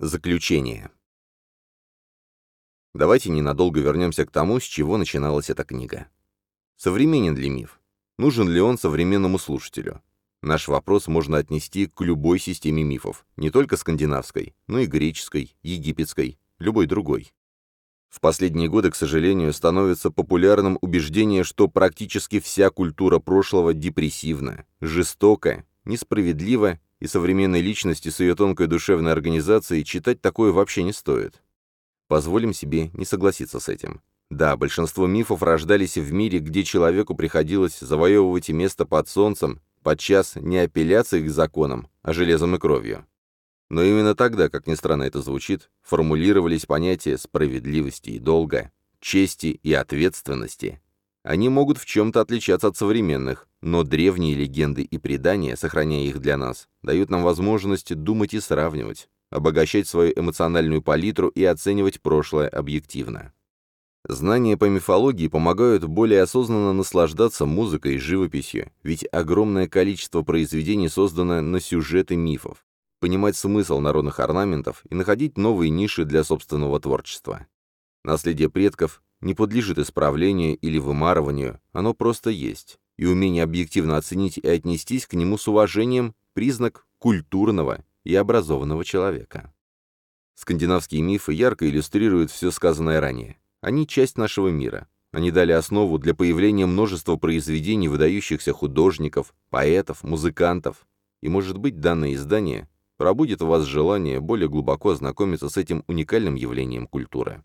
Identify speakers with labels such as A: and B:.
A: Заключение. Давайте ненадолго вернемся к тому, с чего начиналась эта книга. Современен ли миф? Нужен ли он современному слушателю? Наш вопрос можно отнести к любой системе мифов, не только скандинавской, но и греческой, египетской, любой другой. В последние годы, к сожалению, становится популярным убеждение, что практически вся культура прошлого депрессивна, жестока, несправедлива и современной личности с ее тонкой душевной организацией читать такое вообще не стоит. Позволим себе не согласиться с этим. Да, большинство мифов рождались в мире, где человеку приходилось завоевывать место под солнцем, подчас не апелляцией к законам, а железом и кровью. Но именно тогда, как ни странно это звучит, формулировались понятия справедливости и долга, чести и ответственности, они могут в чем-то отличаться от современных, но древние легенды и предания, сохраняя их для нас, дают нам возможность думать и сравнивать, обогащать свою эмоциональную палитру и оценивать прошлое объективно. Знания по мифологии помогают более осознанно наслаждаться музыкой и живописью, ведь огромное количество произведений создано на сюжеты мифов, понимать смысл народных орнаментов и находить новые ниши для собственного творчества. Наследие предков не подлежит исправлению или вымарыванию, оно просто есть, и умение объективно оценить и отнестись к нему с уважением – признак культурного и образованного человека. Скандинавские мифы ярко иллюстрируют все сказанное ранее. Они часть нашего мира. Они дали основу для появления множества произведений выдающихся художников, поэтов, музыкантов. И, может быть, данное издание пробудет у вас желание более глубоко ознакомиться с этим уникальным явлением культуры.